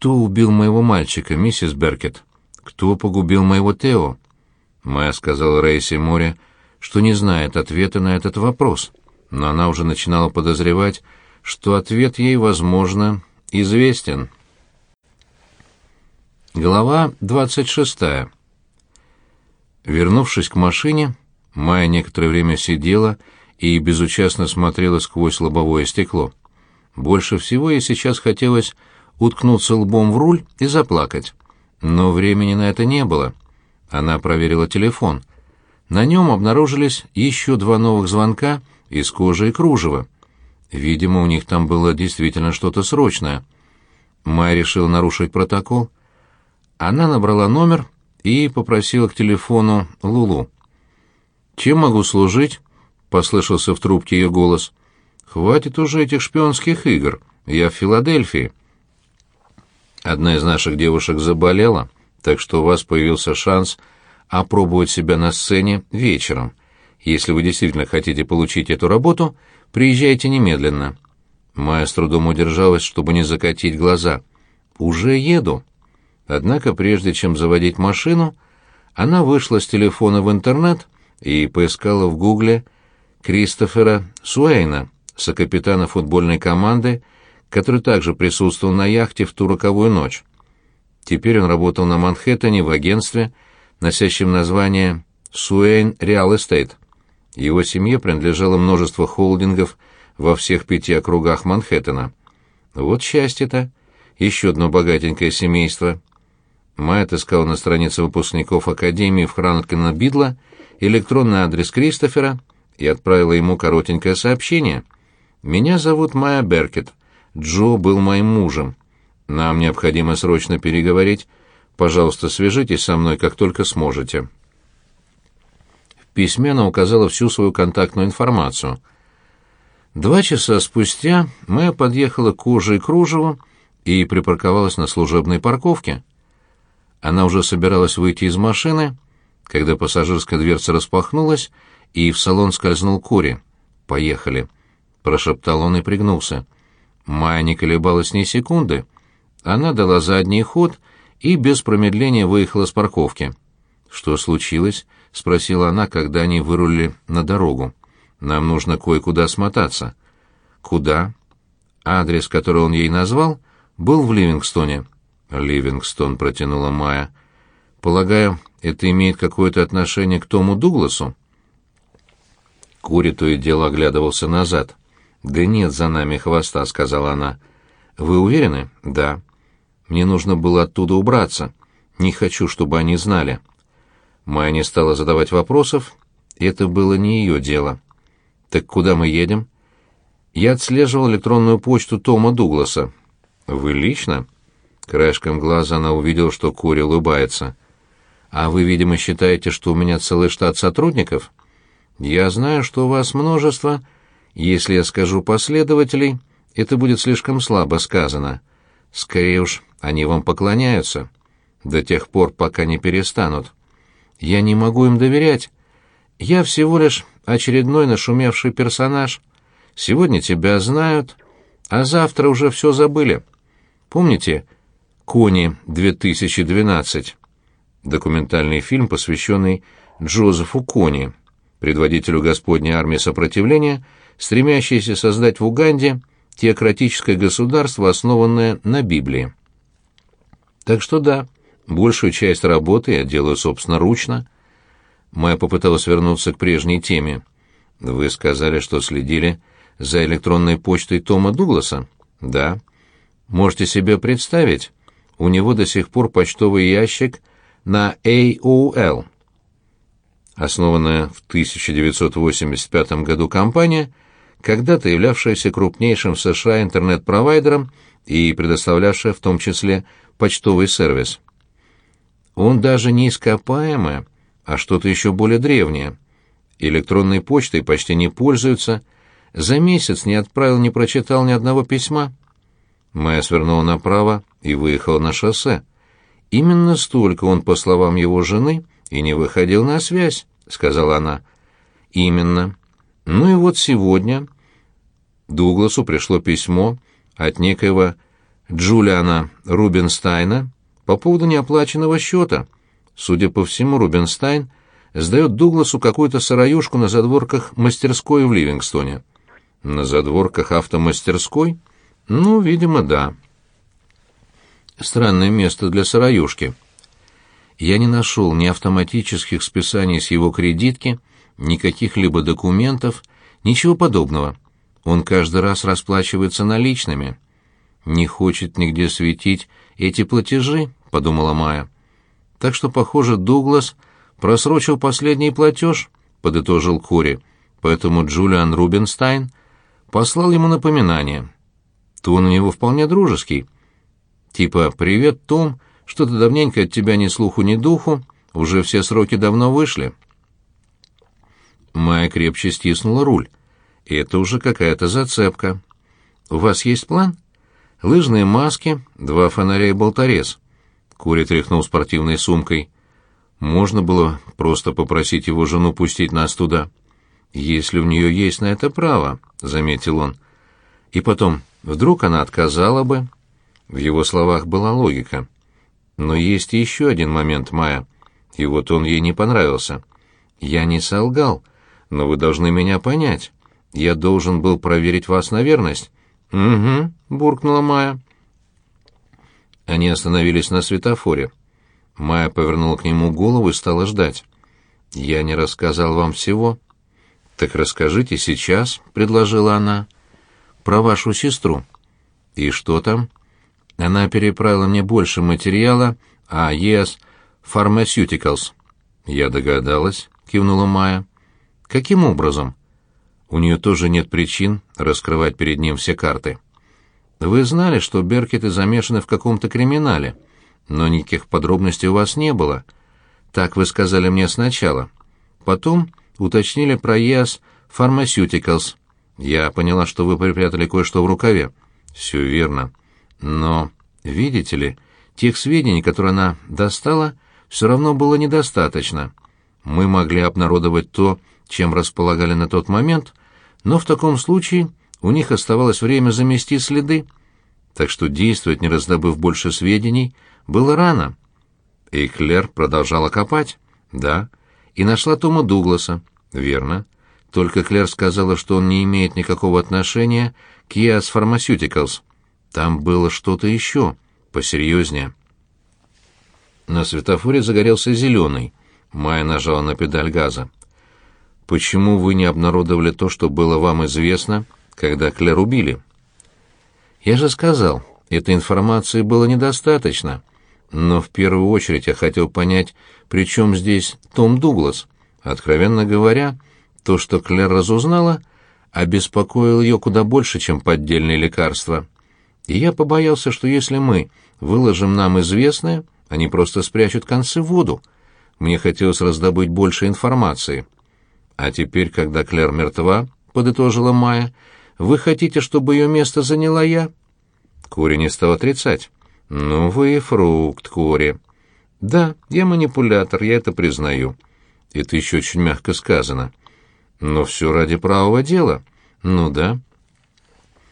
«Кто убил моего мальчика, миссис Беркет? Кто погубил моего Тео?» Майя сказала Рейси Море, что не знает ответа на этот вопрос, но она уже начинала подозревать, что ответ ей, возможно, известен. Глава 26. Вернувшись к машине, Майя некоторое время сидела и безучастно смотрела сквозь лобовое стекло. Больше всего ей сейчас хотелось уткнуться лбом в руль и заплакать. Но времени на это не было. Она проверила телефон. На нем обнаружились еще два новых звонка из кожи и кружева. Видимо, у них там было действительно что-то срочное. Майя решила нарушить протокол. Она набрала номер и попросила к телефону Лулу. «Чем могу служить?» — послышался в трубке ее голос. «Хватит уже этих шпионских игр. Я в Филадельфии». Одна из наших девушек заболела, так что у вас появился шанс опробовать себя на сцене вечером. Если вы действительно хотите получить эту работу, приезжайте немедленно». Майя с трудом удержалась, чтобы не закатить глаза. «Уже еду». Однако, прежде чем заводить машину, она вышла с телефона в интернет и поискала в гугле Кристофера Суэйна, сокапитана футбольной команды, который также присутствовал на яхте в ту роковую ночь. Теперь он работал на Манхэттене в агентстве, носящем название «Суэйн Реал Эстейт». Его семье принадлежало множество холдингов во всех пяти округах Манхэттена. Вот счастье-то! Еще одно богатенькое семейство. Майя отыскала на странице выпускников Академии в Хранкина Бидла электронный адрес Кристофера и отправила ему коротенькое сообщение. «Меня зовут Майя Беркет. Джо был моим мужем. Нам необходимо срочно переговорить. Пожалуйста, свяжитесь со мной, как только сможете». В письме она указала всю свою контактную информацию. Два часа спустя Майя подъехала к коже и кружеву и припарковалась на служебной парковке. Она уже собиралась выйти из машины, когда пассажирская дверца распахнулась, и в салон скользнул Кори. «Поехали», — прошептал он и пригнулся. Майя не колебалась ни секунды. Она дала задний ход и без промедления выехала с парковки. «Что случилось?» — спросила она, когда они вырулили на дорогу. «Нам нужно кое-куда смотаться». «Куда?» Адрес, который он ей назвал, был в Ливингстоне. «Ливингстон», — протянула Майя. «Полагаю, это имеет какое-то отношение к Тому Дугласу?» Кури то и дело оглядывался назад. «Да нет за нами хвоста», — сказала она. «Вы уверены?» «Да». «Мне нужно было оттуда убраться. Не хочу, чтобы они знали». Майя не стала задавать вопросов, это было не ее дело. «Так куда мы едем?» «Я отслеживал электронную почту Тома Дугласа». «Вы лично?» Краешком глаза она увидела, что Кури улыбается. «А вы, видимо, считаете, что у меня целый штат сотрудников?» «Я знаю, что у вас множество...» Если я скажу последователей, это будет слишком слабо сказано. Скорее уж, они вам поклоняются. До тех пор, пока не перестанут. Я не могу им доверять. Я всего лишь очередной нашумевший персонаж. Сегодня тебя знают, а завтра уже все забыли. Помните «Кони 2012»? Документальный фильм, посвященный Джозефу Кони, предводителю Господней армии сопротивления, стремящийся создать в Уганде теократическое государство, основанное на Библии. Так что да, большую часть работы я делаю собственноручно. Майя попыталась вернуться к прежней теме. Вы сказали, что следили за электронной почтой Тома Дугласа? Да. Можете себе представить, у него до сих пор почтовый ящик на AOL. Основанная в 1985 году компания когда-то являвшаяся крупнейшим в США интернет-провайдером и предоставлявшая в том числе почтовый сервис. Он даже не ископаемое, а что-то еще более древнее. Электронной почтой почти не пользуются, за месяц не отправил, не прочитал ни одного письма. Майя свернула направо и выехала на шоссе. Именно столько он, по словам его жены, и не выходил на связь, сказала она. Именно. Ну и вот сегодня Дугласу пришло письмо от некоего Джулиана Рубинстайна по поводу неоплаченного счета. Судя по всему, Рубинстайн сдает Дугласу какую-то сыроюшку на задворках мастерской в Ливингстоне. На задворках автомастерской? Ну, видимо, да. Странное место для сыроюшки. Я не нашел ни автоматических списаний с его кредитки, ни каких-либо документов, ничего подобного. Он каждый раз расплачивается наличными. Не хочет нигде светить эти платежи, подумала Майя. Так что, похоже, Дуглас просрочил последний платеж, подытожил Кори. Поэтому Джулиан Рубинстайн послал ему напоминание. Тон у него вполне дружеский. Типа «Привет, Том, что-то давненько от тебя ни слуху, ни духу, уже все сроки давно вышли». Майя крепче стиснула руль. Это уже какая-то зацепка. «У вас есть план?» «Лыжные маски, два фонаря и болторез». Кури тряхнул спортивной сумкой. «Можно было просто попросить его жену пустить нас туда». «Если у нее есть на это право», — заметил он. «И потом, вдруг она отказала бы?» В его словах была логика. Но есть еще один момент, Майя. И вот он ей не понравился. «Я не солгал, но вы должны меня понять. Я должен был проверить вас на верность». «Угу», — буркнула Майя. Они остановились на светофоре. Майя повернула к нему голову и стала ждать. «Я не рассказал вам всего». «Так расскажите сейчас», — предложила она, — «про вашу сестру». «И что там?» Она переправила мне больше материала о ЕС Pharmaceuticals. «Я догадалась», — кивнула Майя. «Каким образом?» У нее тоже нет причин раскрывать перед ним все карты. «Вы знали, что Беркеты замешаны в каком-то криминале, но никаких подробностей у вас не было. Так вы сказали мне сначала. Потом уточнили про ЕАС Pharmaceuticals. Я поняла, что вы припрятали кое-что в рукаве. Все верно. Но, видите ли, тех сведений, которые она достала, все равно было недостаточно. Мы могли обнародовать то, чем располагали на тот момент, но в таком случае у них оставалось время замести следы. Так что действовать, не раздобыв больше сведений, было рано. И Клер продолжала копать. Да, и нашла Тома Дугласа. Верно. Только Клер сказала, что он не имеет никакого отношения к Яс Pharmaceuticals. Там было что-то еще, посерьезнее. На светофоре загорелся зеленый. Майя нажала на педаль газа. «Почему вы не обнародовали то, что было вам известно, когда Клер убили?» «Я же сказал, этой информации было недостаточно. Но в первую очередь я хотел понять, при чем здесь Том Дуглас. Откровенно говоря, то, что Клэр разузнала, обеспокоило ее куда больше, чем поддельные лекарства. И я побоялся, что если мы выложим нам известное, они просто спрячут концы в воду. Мне хотелось раздобыть больше информации. А теперь, когда Клэр мертва, — подытожила Майя, — вы хотите, чтобы ее место заняла я? Кори не стал отрицать. Ну вы фрукт, Кори. Да, я манипулятор, я это признаю. Это еще очень мягко сказано. Но все ради правого дела. Ну да.